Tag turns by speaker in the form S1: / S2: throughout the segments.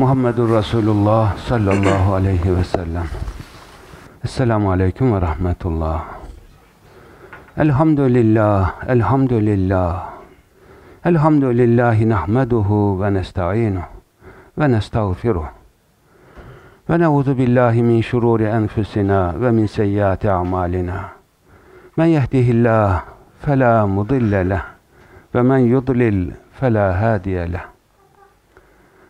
S1: Muhammedur Resulullah sallallahu aleyhi ve sellem. Esselamu aleyküm ve rahmetullah. Elhamdülillah, elhamdülillah. Elhamdülillahi nahmeduhu ve nesta'inuhu ve nestağfiruh. Ve ne'udhu billahi min şururi enfusina ve min seyyiati a'malina. Men yehdihillah fela mudille leh ve men yudlil fela hadiye leh.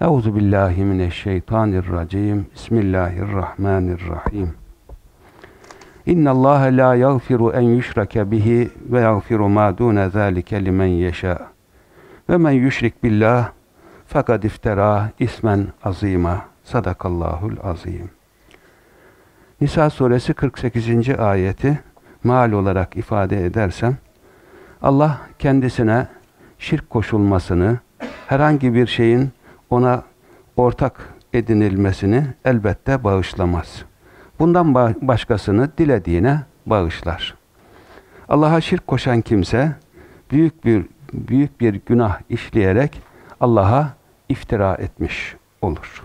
S1: Euzu billahi mineşşeytanirracim. Bismillahirrahmanirrahim. İnna Allah la yaghfiru en yushraka bihi ve yaghfiru ma dun zalika limen yasha. Ve men yushrik billah fakat iftara ismen azima. Sadakallahul azim. Nisa suresi 48. ayeti mal olarak ifade edersem Allah kendisine şirk koşulmasını, herhangi bir şeyin ona ortak edinilmesini elbette bağışlamaz. Bundan başkasını dilediğine bağışlar. Allah'a şirk koşan kimse büyük bir büyük bir günah işleyerek Allah'a iftira etmiş olur.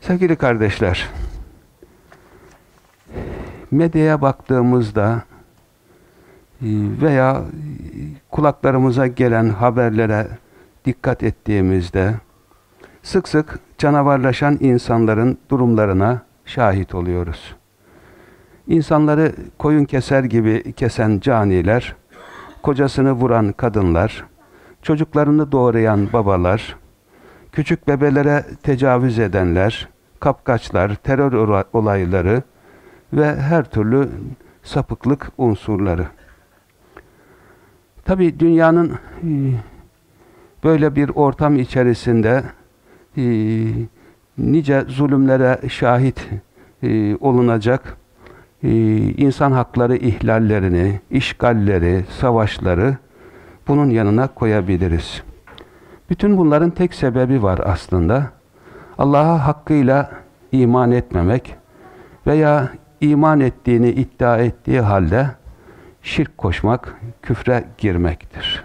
S1: Sevgili kardeşler, medyaya baktığımızda veya kulaklarımıza gelen haberlere dikkat ettiğimizde sık sık canavarlaşan insanların durumlarına şahit oluyoruz. İnsanları koyun keser gibi kesen caniler, kocasını vuran kadınlar, çocuklarını doğrayan babalar, küçük bebelere tecavüz edenler, kapkaçlar, terör olayları ve her türlü sapıklık unsurları. Tabi dünyanın böyle bir ortam içerisinde e, nice zulümlere şahit e, olunacak e, insan hakları ihlallerini, işgalleri, savaşları bunun yanına koyabiliriz. Bütün bunların tek sebebi var aslında. Allah'a hakkıyla iman etmemek veya iman ettiğini iddia ettiği halde şirk koşmak, küfre girmektir.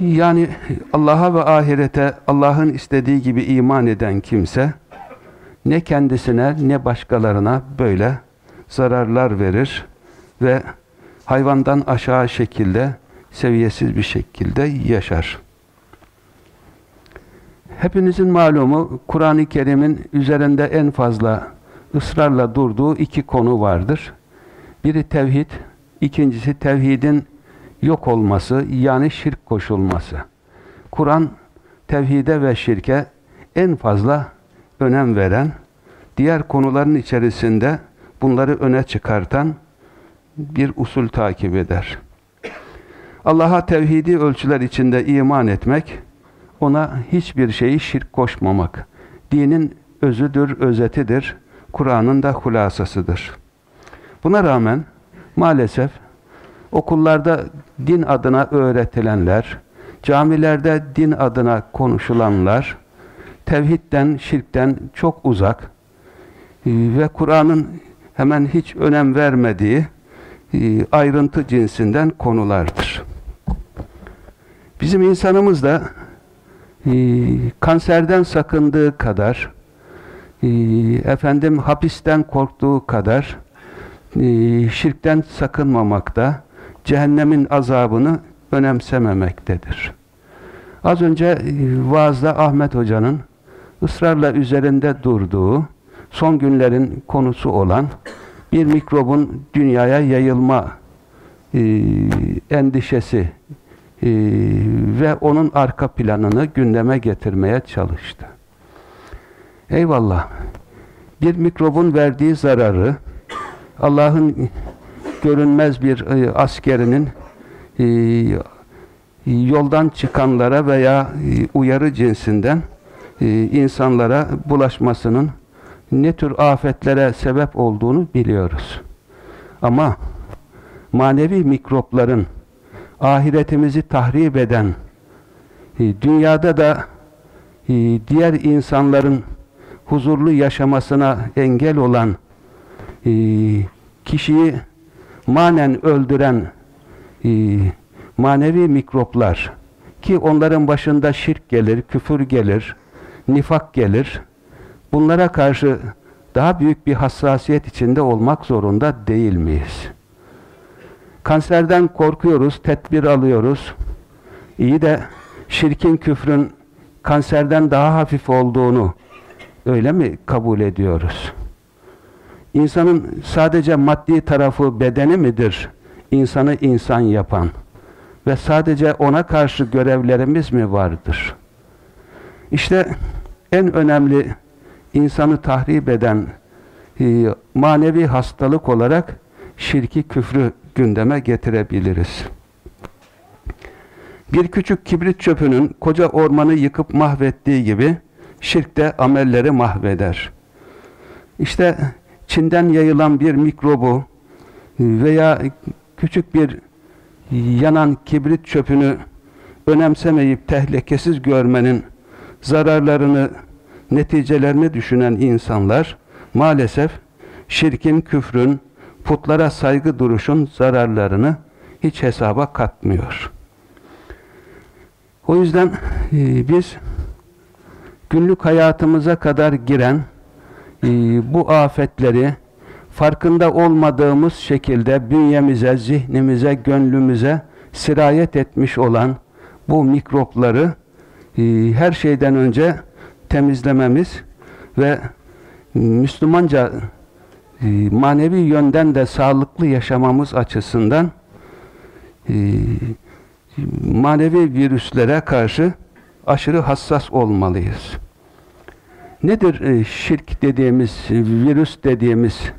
S1: Yani Allah'a ve ahirete Allah'ın istediği gibi iman eden kimse ne kendisine ne başkalarına böyle zararlar verir ve hayvandan aşağı şekilde seviyesiz bir şekilde yaşar. Hepinizin malumu Kur'an-ı Kerim'in üzerinde en fazla ısrarla durduğu iki konu vardır. Biri tevhid, ikincisi tevhidin yok olması yani şirk koşulması. Kur'an tevhide ve şirke en fazla önem veren, diğer konuların içerisinde bunları öne çıkartan bir usul takip eder. Allah'a tevhidi ölçüler içinde iman etmek, ona hiçbir şeyi şirk koşmamak. Dinin özüdür, özetidir. Kur'an'ın da hulasasıdır. Buna rağmen maalesef okullarda din adına öğretilenler, camilerde din adına konuşulanlar, tevhidden, şirkten çok uzak e, ve Kur'an'ın hemen hiç önem vermediği e, ayrıntı cinsinden konulardır. Bizim insanımız da e, kanserden sakındığı kadar, efendim hapisten korktuğu kadar, şirkten sakınmamakta, cehennemin azabını önemsememektedir. Az önce e, vaazda Ahmet Hoca'nın ısrarla üzerinde durduğu, son günlerin konusu olan bir mikrobun dünyaya yayılma e, endişesi e, ve onun arka planını gündeme getirmeye çalıştı. Eyvallah. Bir mikrobun verdiği zararı Allah'ın görünmez bir e, askerinin e, yoldan çıkanlara veya e, uyarı cinsinden insanlara bulaşmasının ne tür afetlere sebep olduğunu biliyoruz. Ama manevi mikropların ahiretimizi tahrip eden, dünyada da diğer insanların huzurlu yaşamasına engel olan, kişiyi manen öldüren manevi mikroplar ki onların başında şirk gelir, küfür gelir, nifak gelir. Bunlara karşı daha büyük bir hassasiyet içinde olmak zorunda değil miyiz? Kanserden korkuyoruz, tedbir alıyoruz. İyi de şirkin, küfrün kanserden daha hafif olduğunu öyle mi kabul ediyoruz? İnsanın sadece maddi tarafı bedeni midir? İnsanı insan yapan ve sadece ona karşı görevlerimiz mi vardır? İşte en önemli insanı tahrip eden e, manevi hastalık olarak şirki küfrü gündeme getirebiliriz. Bir küçük kibrit çöpünün koca ormanı yıkıp mahvettiği gibi şirk de amelleri mahveder. İşte Çin'den yayılan bir mikrobu veya küçük bir yanan kibrit çöpünü önemsemeyip tehlikesiz görmenin zararlarını, neticelerini düşünen insanlar maalesef şirkin, küfrün, putlara saygı duruşun zararlarını hiç hesaba katmıyor. O yüzden e, biz günlük hayatımıza kadar giren e, bu afetleri farkında olmadığımız şekilde bünyemize, zihnimize, gönlümüze sirayet etmiş olan bu mikropları e, her şeyden önce temizlememiz ve Müslümanca e, manevi yönden de sağlıklı yaşamamız açısından e, manevi virüslere karşı aşırı hassas olmalıyız. Nedir e, şirk dediğimiz, virüs dediğimiz,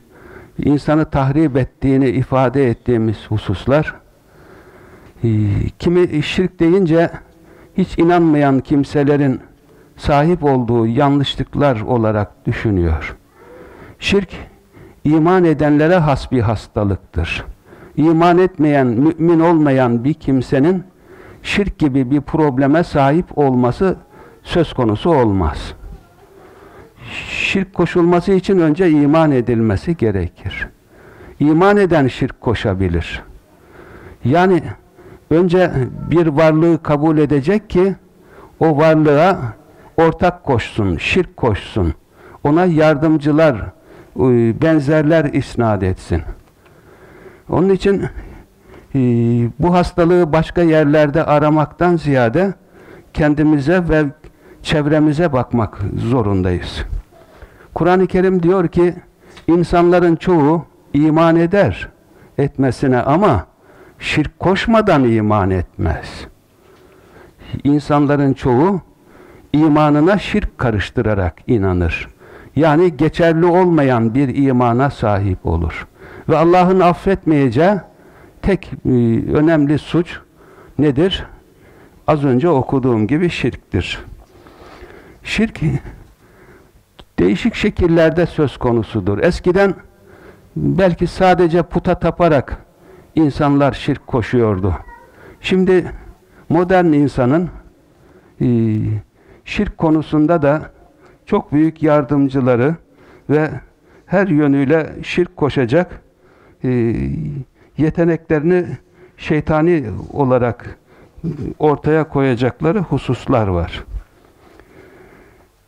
S1: insanı tahrip ettiğini ifade ettiğimiz hususlar? Kimi şirk deyince hiç inanmayan kimselerin sahip olduğu yanlışlıklar olarak düşünüyor. Şirk, iman edenlere has bir hastalıktır. İman etmeyen, mümin olmayan bir kimsenin şirk gibi bir probleme sahip olması söz konusu olmaz. Şirk koşulması için önce iman edilmesi gerekir. İman eden şirk koşabilir. Yani önce bir varlığı kabul edecek ki o varlığa ortak koşsun, şirk koşsun. Ona yardımcılar, e, benzerler isnat etsin. Onun için e, bu hastalığı başka yerlerde aramaktan ziyade kendimize ve çevremize bakmak zorundayız. Kur'an-ı Kerim diyor ki insanların çoğu iman eder etmesine ama şirk koşmadan iman etmez. İnsanların çoğu imanına şirk karıştırarak inanır. Yani geçerli olmayan bir imana sahip olur. Ve Allah'ın affetmeyeceği tek e, önemli suç nedir? Az önce okuduğum gibi şirktir. Şirk değişik şekillerde söz konusudur. Eskiden belki sadece puta taparak insanlar şirk koşuyordu. Şimdi modern insanın e, şirk konusunda da çok büyük yardımcıları ve her yönüyle şirk koşacak e, yeteneklerini şeytani olarak ortaya koyacakları hususlar var.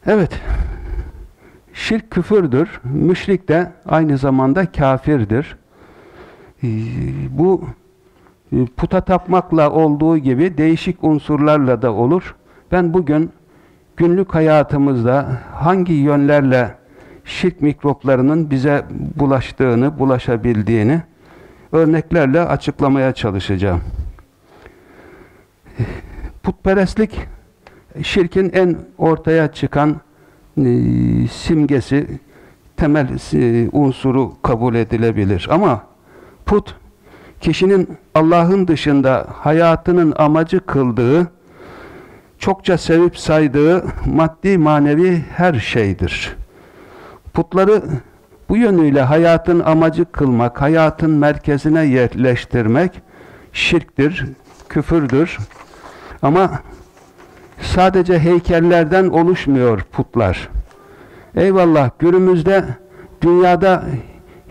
S1: Evet, şirk küfürdür, müşrik de aynı zamanda kafirdir. E, bu e, puta tapmakla olduğu gibi değişik unsurlarla da olur. Ben bugün günlük hayatımızda hangi yönlerle şirk mikroplarının bize bulaştığını, bulaşabildiğini örneklerle açıklamaya çalışacağım. Putperestlik şirkin en ortaya çıkan simgesi, temel e, unsuru kabul edilebilir. Ama put, kişinin Allah'ın dışında hayatının amacı kıldığı çokça sevip saydığı maddi manevi her şeydir. Putları bu yönüyle hayatın amacı kılmak, hayatın merkezine yerleştirmek şirktir, küfürdür. Ama sadece heykellerden oluşmuyor putlar. Eyvallah günümüzde dünyada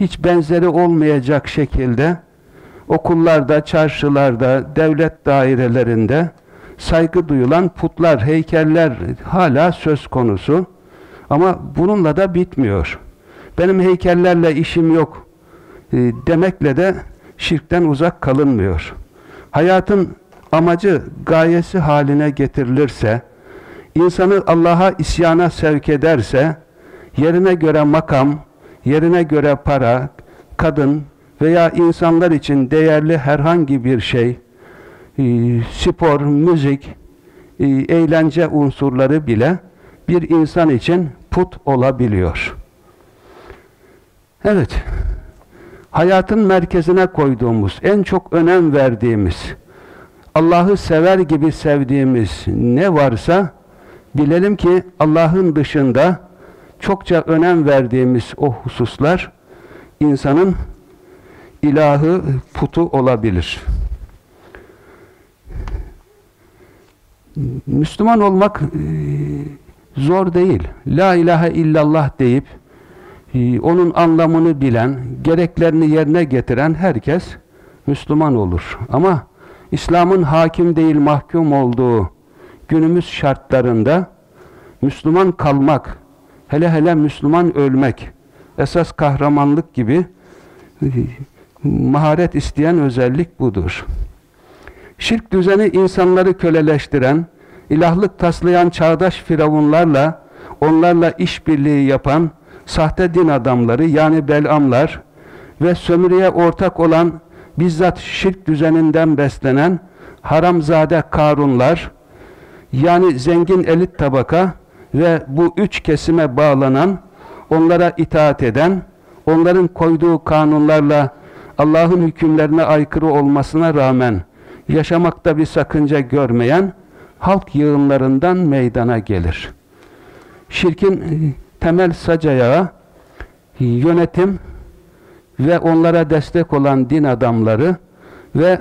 S1: hiç benzeri olmayacak şekilde okullarda, çarşılarda, devlet dairelerinde saygı duyulan putlar, heykeller hala söz konusu. Ama bununla da bitmiyor. Benim heykellerle işim yok e, demekle de şirkten uzak kalınmıyor. Hayatın amacı, gayesi haline getirilirse, insanı Allah'a isyana sevk ederse, yerine göre makam, yerine göre para, kadın veya insanlar için değerli herhangi bir şey, e, spor, müzik, e, eğlence unsurları bile bir insan için put olabiliyor. Evet, hayatın merkezine koyduğumuz, en çok önem verdiğimiz, Allah'ı sever gibi sevdiğimiz ne varsa bilelim ki Allah'ın dışında çokça önem verdiğimiz o hususlar insanın ilahı, putu olabilir. Müslüman olmak e, zor değil. La ilahe illallah deyip e, onun anlamını bilen, gereklerini yerine getiren herkes Müslüman olur. Ama İslam'ın hakim değil mahkum olduğu günümüz şartlarında Müslüman kalmak, hele hele Müslüman ölmek, esas kahramanlık gibi e, maharet isteyen özellik budur. Şirk düzeni insanları köleleştiren, ilahlık taslayan çağdaş firavunlarla, onlarla işbirliği yapan sahte din adamları yani belamlar ve sömürüye ortak olan bizzat şirk düzeninden beslenen haramzade karunlar yani zengin elit tabaka ve bu üç kesime bağlanan onlara itaat eden onların koyduğu kanunlarla Allah'ın hükümlerine aykırı olmasına rağmen yaşamakta bir sakınca görmeyen halk yığınlarından meydana gelir. Şirkin e, temel sacayağı yönetim ve onlara destek olan din adamları ve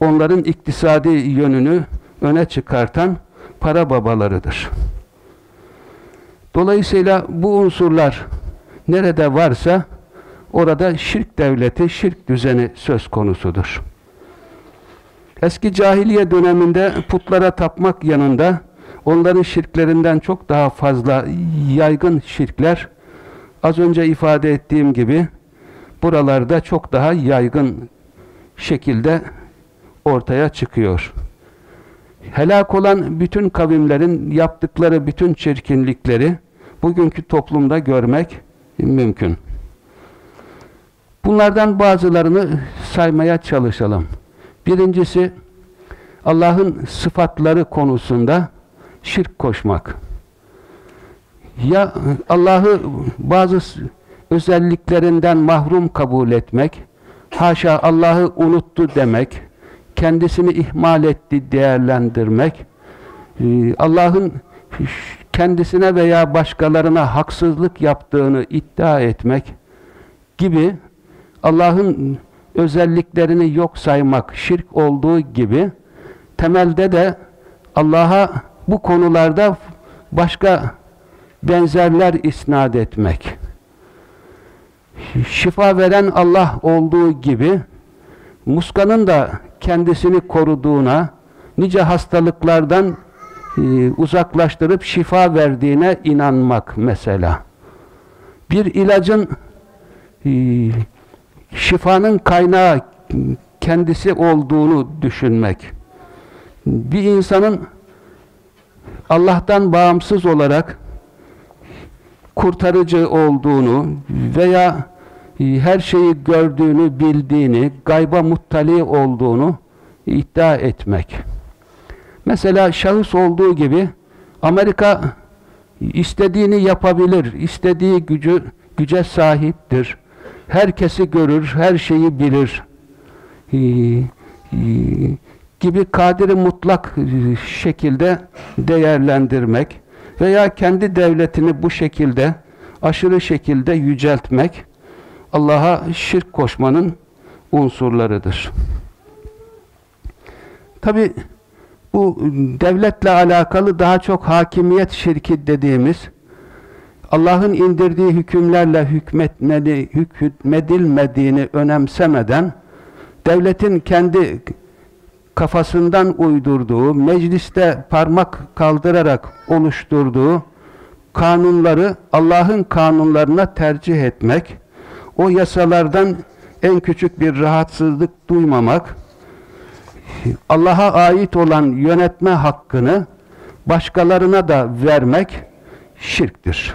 S1: onların iktisadi yönünü öne çıkartan para babalarıdır. Dolayısıyla bu unsurlar nerede varsa orada şirk devleti, şirk düzeni söz konusudur. Eski cahiliye döneminde putlara tapmak yanında onların şirklerinden çok daha fazla yaygın şirkler az önce ifade ettiğim gibi buralarda çok daha yaygın şekilde ortaya çıkıyor. Helak olan bütün kavimlerin yaptıkları bütün çirkinlikleri bugünkü toplumda görmek mümkün. Bunlardan bazılarını saymaya çalışalım. Birincisi Allah'ın sıfatları konusunda şirk koşmak. Ya Allah'ı bazı özelliklerinden mahrum kabul etmek, haşa Allah'ı unuttu demek, kendisini ihmal etti değerlendirmek, e, Allah'ın kendisine veya başkalarına haksızlık yaptığını iddia etmek gibi Allah'ın özelliklerini yok saymak şirk olduğu gibi temelde de Allah'a bu konularda başka benzerler isnat etmek. Şifa veren Allah olduğu gibi muskanın da kendisini koruduğuna, nice hastalıklardan e, uzaklaştırıp şifa verdiğine inanmak mesela. Bir ilacın e, şifanın kaynağı kendisi olduğunu düşünmek. Bir insanın Allah'tan bağımsız olarak kurtarıcı olduğunu veya her şeyi gördüğünü, bildiğini, gayba muttali olduğunu iddia etmek. Mesela şahıs olduğu gibi Amerika istediğini yapabilir, istediği gücü güce sahiptir herkesi görür, her şeyi bilir ee, e, gibi kadiri mutlak şekilde değerlendirmek veya kendi devletini bu şekilde aşırı şekilde yüceltmek Allah'a şirk koşmanın unsurlarıdır. Tabi bu devletle alakalı daha çok hakimiyet şirki dediğimiz Allah'ın indirdiği hükümlerle hükmetmedi, hükmedilmediğini önemsemeden devletin kendi kafasından uydurduğu, mecliste parmak kaldırarak oluşturduğu kanunları Allah'ın kanunlarına tercih etmek, o yasalardan en küçük bir rahatsızlık duymamak, Allah'a ait olan yönetme hakkını başkalarına da vermek şirktir.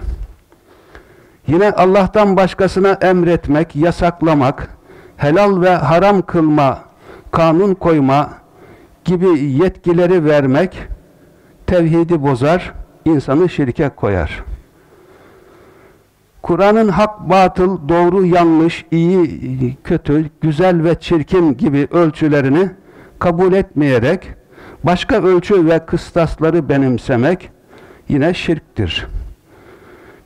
S1: Yine Allah'tan başkasına emretmek, yasaklamak, helal ve haram kılma, kanun koyma gibi yetkileri vermek tevhidi bozar, insanı şirke koyar. Kur'an'ın hak, batıl, doğru, yanlış, iyi, kötü, güzel ve çirkin gibi ölçülerini kabul etmeyerek başka ölçü ve kıstasları benimsemek yine şirktir.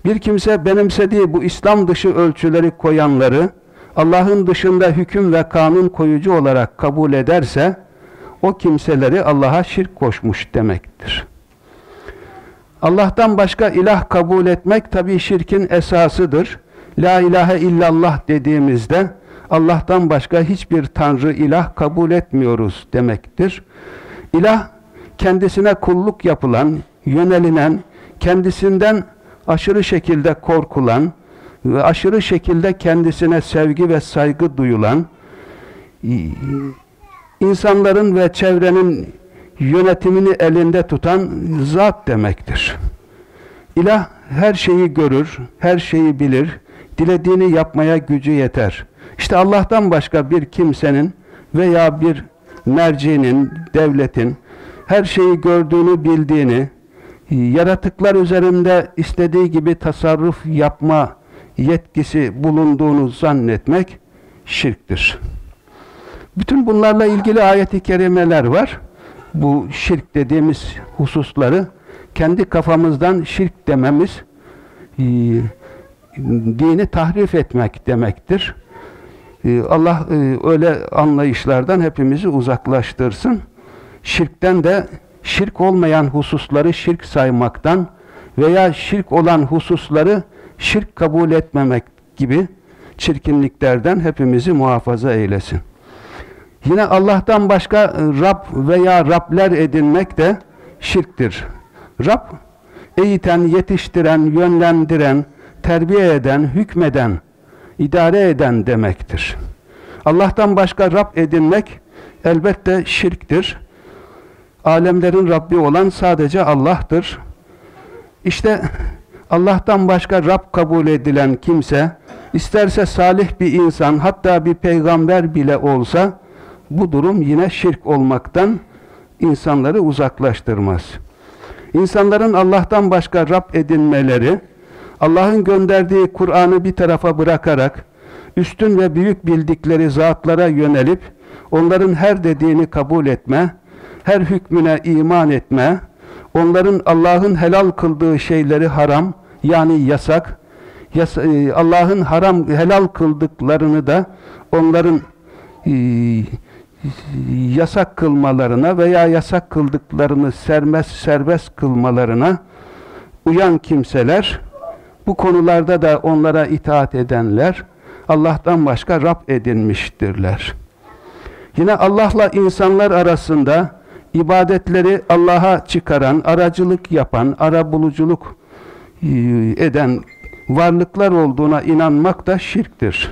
S1: Bir kimse benimsediği bu İslam dışı ölçüleri koyanları Allah'ın dışında hüküm ve kanun koyucu olarak kabul ederse o kimseleri Allah'a şirk koşmuş demektir. Allah'tan başka ilah kabul etmek tabi şirkin esasıdır. La ilahe illallah dediğimizde Allah'tan başka hiçbir tanrı ilah kabul etmiyoruz demektir. İlah kendisine kulluk yapılan, yönelinen, kendisinden aşırı şekilde korkulan ve aşırı şekilde kendisine sevgi ve saygı duyulan insanların ve çevrenin yönetimini elinde tutan zat demektir. İlah her şeyi görür, her şeyi bilir, dilediğini yapmaya gücü yeter. İşte Allah'tan başka bir kimsenin veya bir mercinin, devletin her şeyi gördüğünü, bildiğini, yaratıklar üzerinde istediği gibi tasarruf yapma yetkisi bulunduğunu zannetmek şirktir. Bütün bunlarla ilgili ayet-i kerimeler var. Bu şirk dediğimiz hususları kendi kafamızdan şirk dememiz e, dini tahrif etmek demektir. E, Allah e, öyle anlayışlardan hepimizi uzaklaştırsın. Şirkten de şirk olmayan hususları şirk saymaktan veya şirk olan hususları şirk kabul etmemek gibi çirkinliklerden hepimizi muhafaza eylesin. Yine Allah'tan başka Rab veya Rabler edinmek de şirktir. Rab, eğiten, yetiştiren, yönlendiren, terbiye eden, hükmeden, idare eden demektir. Allah'tan başka Rab edinmek elbette şirktir. Alemlerin Rabbi olan sadece Allah'tır. İşte Allah'tan başka Rab kabul edilen kimse, isterse salih bir insan, hatta bir peygamber bile olsa, bu durum yine şirk olmaktan insanları uzaklaştırmaz. İnsanların Allah'tan başka Rab edinmeleri, Allah'ın gönderdiği Kur'an'ı bir tarafa bırakarak, üstün ve büyük bildikleri zatlara yönelip, onların her dediğini kabul etme, her hükmüne iman etme, onların Allah'ın helal kıldığı şeyleri haram, yani yasak, yas e, Allah'ın haram, helal kıldıklarını da onların e, yasak kılmalarına veya yasak kıldıklarını serbest, serbest kılmalarına uyan kimseler, bu konularda da onlara itaat edenler, Allah'tan başka Rab edinmiştirler. Yine Allah'la insanlar arasında ibadetleri Allah'a çıkaran, aracılık yapan, arabuluculuk e, eden varlıklar olduğuna inanmak da şirktir.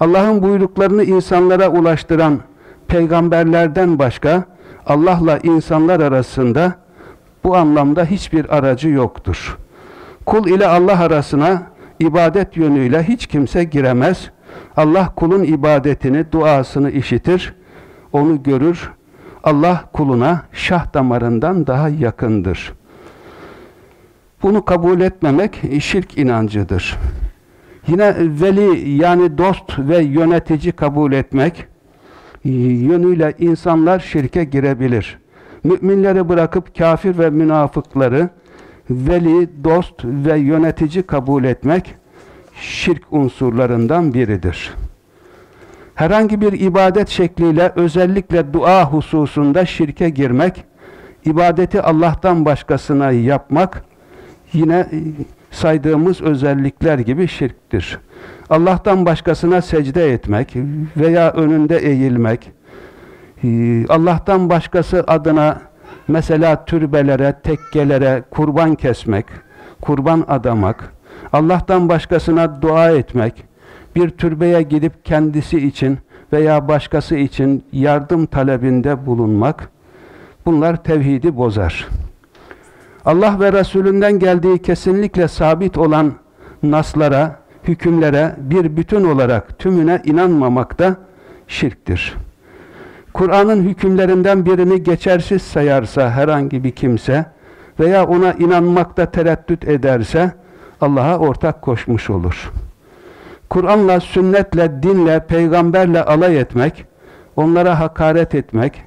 S1: Allah'ın buyruklarını insanlara ulaştıran peygamberlerden başka Allah'la insanlar arasında bu anlamda hiçbir aracı yoktur. Kul ile Allah arasına ibadet yönüyle hiç kimse giremez. Allah kulun ibadetini, duasını işitir, onu görür. Allah kuluna şah damarından daha yakındır. Bunu kabul etmemek şirk inancıdır. Yine veli yani dost ve yönetici kabul etmek yönüyle insanlar şirke girebilir. Müminleri bırakıp kafir ve münafıkları veli, dost ve yönetici kabul etmek şirk unsurlarından biridir. Herhangi bir ibadet şekliyle özellikle dua hususunda şirke girmek, ibadeti Allah'tan başkasına yapmak yine saydığımız özellikler gibi şirktir. Allah'tan başkasına secde etmek veya önünde eğilmek, e, Allah'tan başkası adına mesela türbelere, tekkelere kurban kesmek, kurban adamak, Allah'tan başkasına dua etmek, bir türbeye gidip kendisi için veya başkası için yardım talebinde bulunmak, bunlar tevhidi bozar. Allah ve Resulünden geldiği kesinlikle sabit olan naslara, hükümlere bir bütün olarak tümüne inanmamak da şirktir. Kur'an'ın hükümlerinden birini geçersiz sayarsa herhangi bir kimse veya ona inanmakta tereddüt ederse Allah'a ortak koşmuş olur. Kur'an'la, sünnetle, dinle, peygamberle alay etmek, onlara hakaret etmek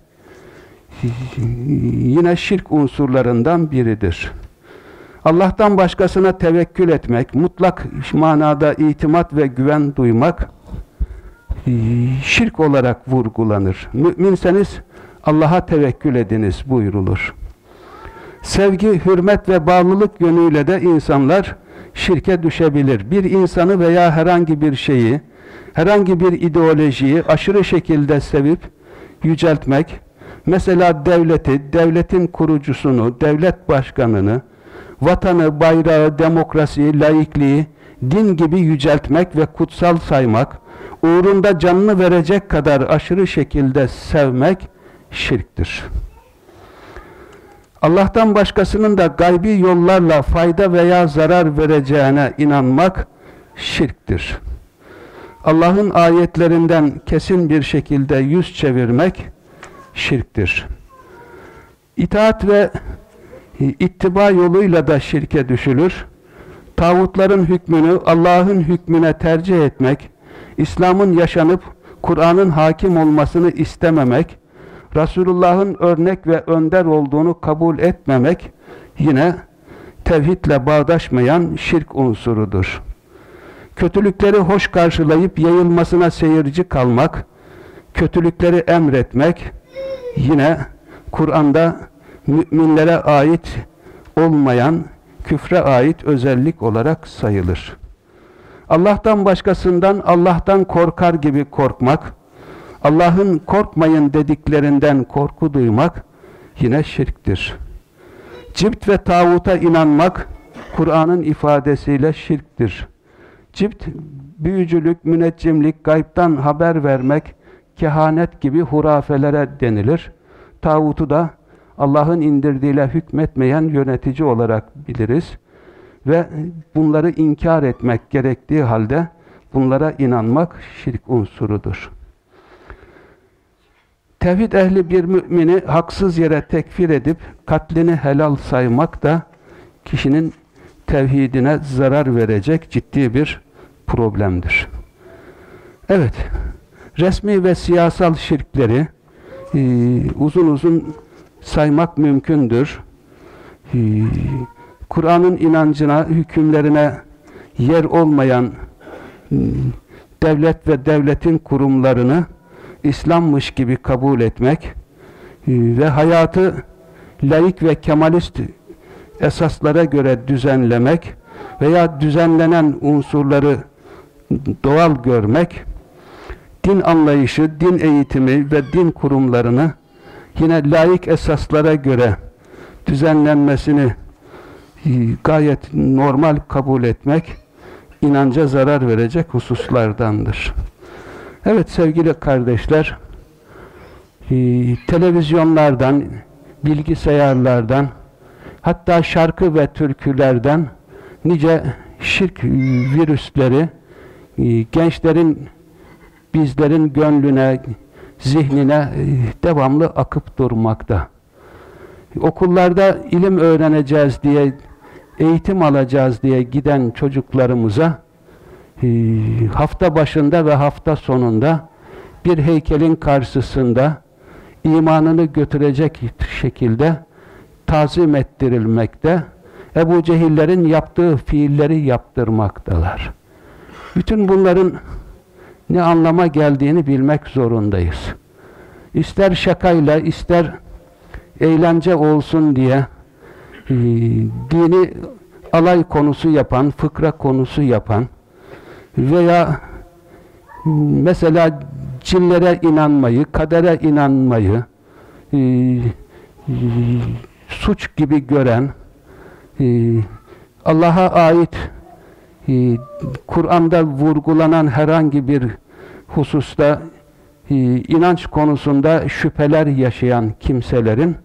S1: yine şirk unsurlarından biridir. Allah'tan başkasına tevekkül etmek, mutlak manada itimat ve güven duymak şirk olarak vurgulanır. Müminseniz Allah'a tevekkül ediniz buyurulur. Sevgi, hürmet ve bağlılık yönüyle de insanlar şirke düşebilir. Bir insanı veya herhangi bir şeyi, herhangi bir ideolojiyi aşırı şekilde sevip yüceltmek, mesela devleti, devletin kurucusunu, devlet başkanını, vatanı, bayrağı, demokrasiyi, laikliği, din gibi yüceltmek ve kutsal saymak, uğrunda canını verecek kadar aşırı şekilde sevmek şirktir. Allah'tan başkasının da gaybi yollarla fayda veya zarar vereceğine inanmak şirktir. Allah'ın ayetlerinden kesin bir şekilde yüz çevirmek şirktir. İtaat ve ittiba yoluyla da şirke düşülür. Tağutların hükmünü Allah'ın hükmüne tercih etmek, İslam'ın yaşanıp Kur'an'ın hakim olmasını istememek, Resulullah'ın örnek ve önder olduğunu kabul etmemek yine tevhidle bağdaşmayan şirk unsurudur. Kötülükleri hoş karşılayıp yayılmasına seyirci kalmak, kötülükleri emretmek yine Kur'an'da müminlere ait olmayan, küfre ait özellik olarak sayılır. Allah'tan başkasından Allah'tan korkar gibi korkmak, Allah'ın korkmayın dediklerinden korku duymak yine şirktir. Cipt ve tağuta inanmak Kur'an'ın ifadesiyle şirktir. Cipt, büyücülük, müneccimlik, gaybtan haber vermek, kehanet gibi hurafelere denilir. Tağutu da Allah'ın indirdiğiyle hükmetmeyen yönetici olarak biliriz. Ve bunları inkar etmek gerektiği halde bunlara inanmak şirk unsurudur. Tevhid ehli bir mümini haksız yere tekfir edip katlini helal saymak da kişinin tevhidine zarar verecek ciddi bir problemdir. Evet, resmi ve siyasal şirkleri e, uzun uzun saymak mümkündür. E, Kur'an'ın inancına, hükümlerine yer olmayan e, devlet ve devletin kurumlarını İslam'mış gibi kabul etmek e, ve hayatı laik ve kemalist esaslara göre düzenlemek veya düzenlenen unsurları doğal görmek, din anlayışı, din eğitimi ve din kurumlarını yine laik esaslara göre düzenlenmesini e, gayet normal kabul etmek inanca zarar verecek hususlardandır. Evet sevgili kardeşler, e, televizyonlardan, bilgisayarlardan, hatta şarkı ve türkülerden nice şirk virüsleri e, gençlerin, bizlerin gönlüne, zihnine e, devamlı akıp durmakta. Okullarda ilim öğreneceğiz diye, eğitim alacağız diye giden çocuklarımıza ee, hafta başında ve hafta sonunda bir heykelin karşısında imanını götürecek şekilde tazim ettirilmekte, Ebu Cehillerin yaptığı fiilleri yaptırmaktalar. Bütün bunların ne anlama geldiğini bilmek zorundayız. İster şakayla, ister eğlence olsun diye e, dini alay konusu yapan, fıkra konusu yapan veya mesela cinlere inanmayı, kadere inanmayı e, e, suç gibi gören e, Allah'a ait e, Kur'an'da vurgulanan herhangi bir hususta e, inanç konusunda şüpheler yaşayan kimselerin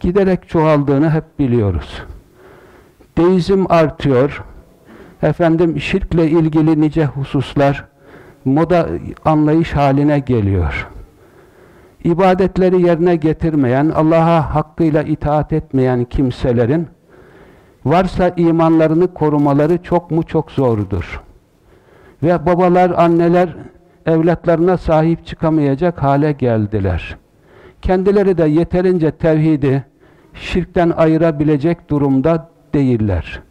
S1: giderek çoğaldığını hep biliyoruz. Deizm artıyor. Efendim şirkle ilgili nice hususlar moda anlayış haline geliyor. İbadetleri yerine getirmeyen, Allah'a hakkıyla itaat etmeyen kimselerin varsa imanlarını korumaları çok mu çok zordur. Ve babalar, anneler evlatlarına sahip çıkamayacak hale geldiler. Kendileri de yeterince tevhidi şirkten ayırabilecek durumda değiller.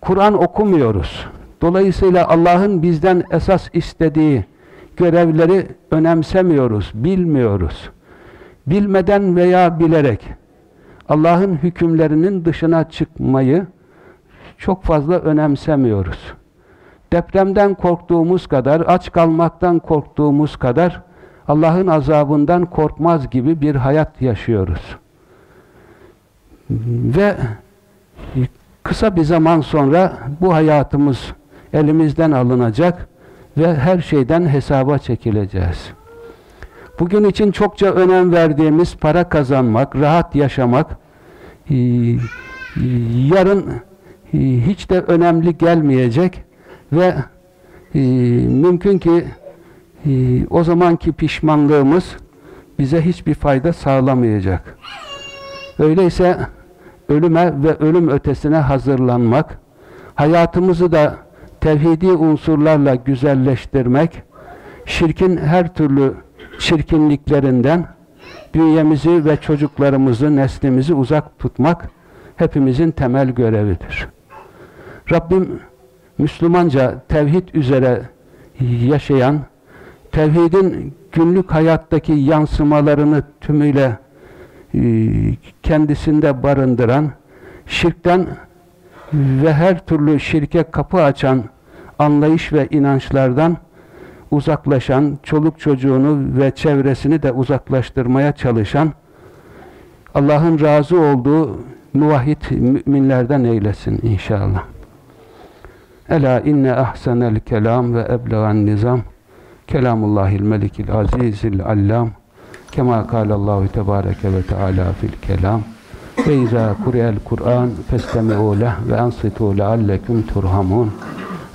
S1: Kur'an okumuyoruz. Dolayısıyla Allah'ın bizden esas istediği görevleri önemsemiyoruz, bilmiyoruz. Bilmeden veya bilerek Allah'ın hükümlerinin dışına çıkmayı çok fazla önemsemiyoruz. Depremden korktuğumuz kadar, aç kalmaktan korktuğumuz kadar Allah'ın azabından korkmaz gibi bir hayat yaşıyoruz. Ve kısa bir zaman sonra bu hayatımız elimizden alınacak ve her şeyden hesaba çekileceğiz. Bugün için çokça önem verdiğimiz para kazanmak, rahat yaşamak, e, yarın e, hiç de önemli gelmeyecek ve e, mümkün ki o zamanki pişmanlığımız bize hiçbir fayda sağlamayacak. Öyleyse ölüme ve ölüm ötesine hazırlanmak, hayatımızı da tevhidi unsurlarla güzelleştirmek, şirkin her türlü çirkinliklerinden bünyemizi ve çocuklarımızı, neslimizi uzak tutmak hepimizin temel görevidir. Rabbim Müslümanca tevhid üzere yaşayan, tevhidin günlük hayattaki yansımalarını tümüyle e, kendisinde barındıran, şirkten ve her türlü şirke kapı açan anlayış ve inançlardan uzaklaşan, çoluk çocuğunu ve çevresini de uzaklaştırmaya çalışan, Allah'ın razı olduğu muvahhid müminlerden eylesin inşallah. Ela inne ahsenel kelam ve eblegan nizam. Kelamullahil melikil azizil allam. Kema kâlallahu tebâreke ve teâlâ fil kelam. Ve izâ kureyel Kur'an festemi'û leh ve ansitû lealleküm turhamun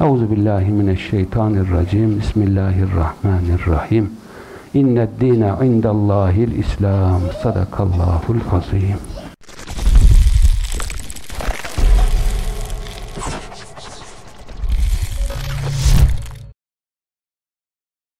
S1: Euzu billahi mineşşeytanirracim. Bismillahirrahmanirrahim. İnned dîne indallâhil İslam. Sadakallahul azîm.